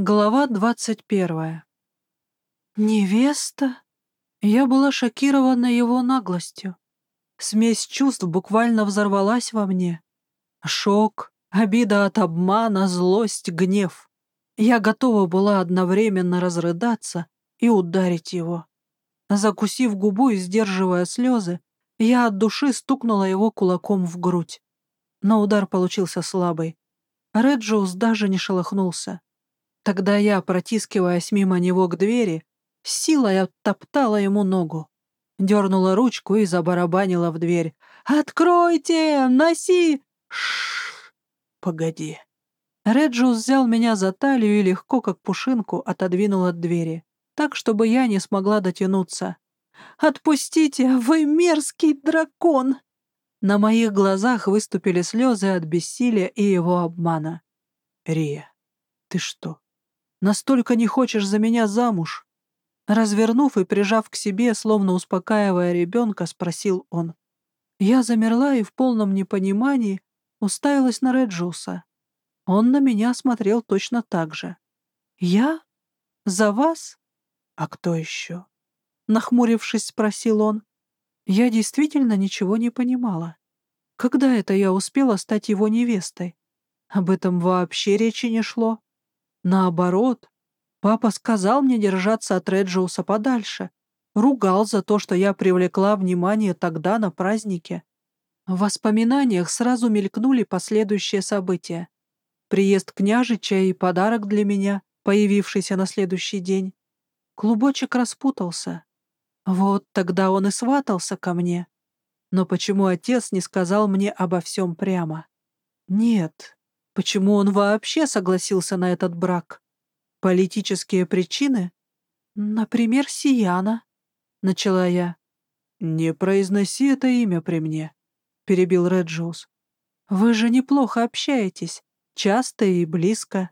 Глава двадцать первая. Невеста? Я была шокирована его наглостью. Смесь чувств буквально взорвалась во мне. Шок, обида от обмана, злость, гнев. Я готова была одновременно разрыдаться и ударить его. Закусив губу и сдерживая слезы, я от души стукнула его кулаком в грудь. Но удар получился слабый. Реджиус даже не шелохнулся. Тогда я, протискиваясь мимо него к двери, силой оттоптала ему ногу. Дернула ручку и забарабанила в дверь. «Откройте! Носи!» Шш, погоди. Реджус взял меня за талию и легко, как пушинку, отодвинул от двери, так, чтобы я не смогла дотянуться. «Отпустите! Вы мерзкий дракон!» На моих глазах выступили слезы от бессилия и его обмана. «Рия, ты что, Настолько не хочешь за меня замуж?» Развернув и прижав к себе, словно успокаивая ребенка, спросил он. Я замерла и в полном непонимании уставилась на Реджуса. Он на меня смотрел точно так же. «Я? За вас? А кто еще?» Нахмурившись, спросил он. Я действительно ничего не понимала. Когда это я успела стать его невестой? Об этом вообще речи не шло. Наоборот, папа сказал мне держаться от Реджиуса подальше, ругал за то, что я привлекла внимание тогда на празднике. В воспоминаниях сразу мелькнули последующие события. Приезд княжича и подарок для меня, появившийся на следующий день. Клубочек распутался. Вот тогда он и сватался ко мне. Но почему отец не сказал мне обо всем прямо? Нет, Почему он вообще согласился на этот брак? Политические причины? Например, Сияна, — начала я. «Не произноси это имя при мне», — перебил Реджиус. «Вы же неплохо общаетесь, часто и близко».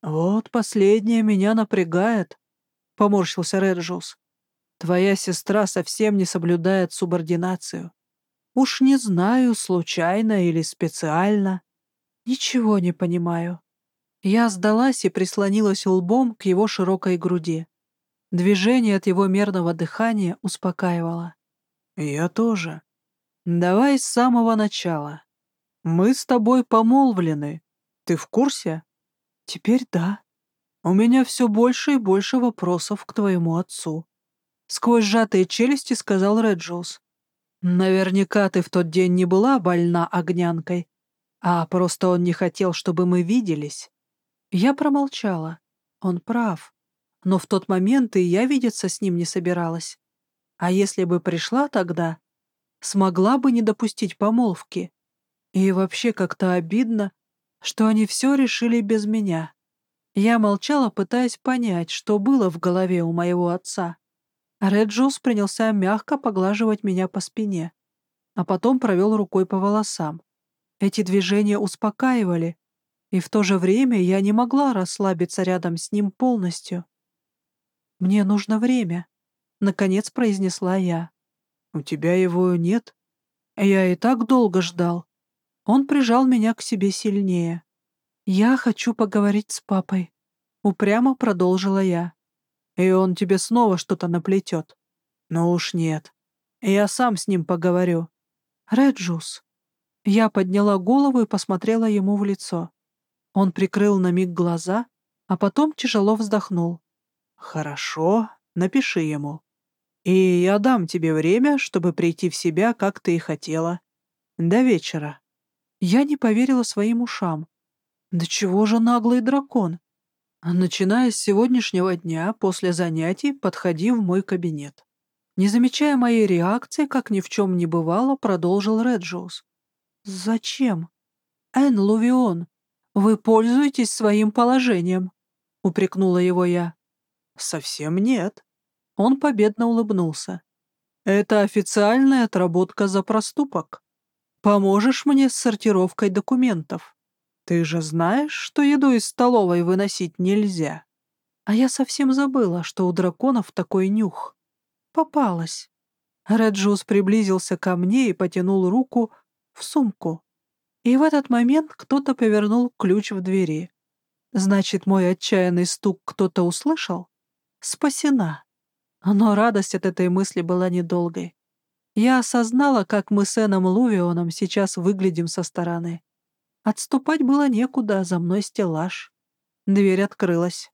«Вот последнее меня напрягает», — поморщился Реджиус. «Твоя сестра совсем не соблюдает субординацию. Уж не знаю, случайно или специально. «Ничего не понимаю». Я сдалась и прислонилась лбом к его широкой груди. Движение от его мерного дыхания успокаивало. «Я тоже. Давай с самого начала. Мы с тобой помолвлены. Ты в курсе?» «Теперь да. У меня все больше и больше вопросов к твоему отцу». Сквозь сжатые челюсти сказал Реджиус. «Наверняка ты в тот день не была больна огнянкой, а просто он не хотел, чтобы мы виделись. Я промолчала. Он прав. Но в тот момент и я видеться с ним не собиралась. А если бы пришла тогда, смогла бы не допустить помолвки. И вообще как-то обидно, что они все решили без меня. Я молчала, пытаясь понять, что было в голове у моего отца. Реджус принялся мягко поглаживать меня по спине, а потом провел рукой по волосам. Эти движения успокаивали, и в то же время я не могла расслабиться рядом с ним полностью. «Мне нужно время», — наконец произнесла я. «У тебя его нет? Я и так долго ждал». Он прижал меня к себе сильнее. «Я хочу поговорить с папой», — упрямо продолжила я. «И он тебе снова что-то наплетет». «Ну уж нет. Я сам с ним поговорю». «Реджус», я подняла голову и посмотрела ему в лицо. Он прикрыл на миг глаза, а потом тяжело вздохнул. «Хорошо, напиши ему. И я дам тебе время, чтобы прийти в себя, как ты и хотела. До вечера». Я не поверила своим ушам. «Да чего же наглый дракон?» Начиная с сегодняшнего дня, после занятий, подходи в мой кабинет. Не замечая моей реакции, как ни в чем не бывало, продолжил Реджиус. «Зачем?» «Эн Лувион, вы пользуетесь своим положением», — упрекнула его я. «Совсем нет». Он победно улыбнулся. «Это официальная отработка за проступок. Поможешь мне с сортировкой документов? Ты же знаешь, что еду из столовой выносить нельзя». А я совсем забыла, что у драконов такой нюх. Попалась. Реджус приблизился ко мне и потянул руку, в сумку. И в этот момент кто-то повернул ключ в двери. Значит, мой отчаянный стук кто-то услышал? Спасена. Но радость от этой мысли была недолгой. Я осознала, как мы с Эном Лувионом сейчас выглядим со стороны. Отступать было некуда, за мной стеллаж. Дверь открылась.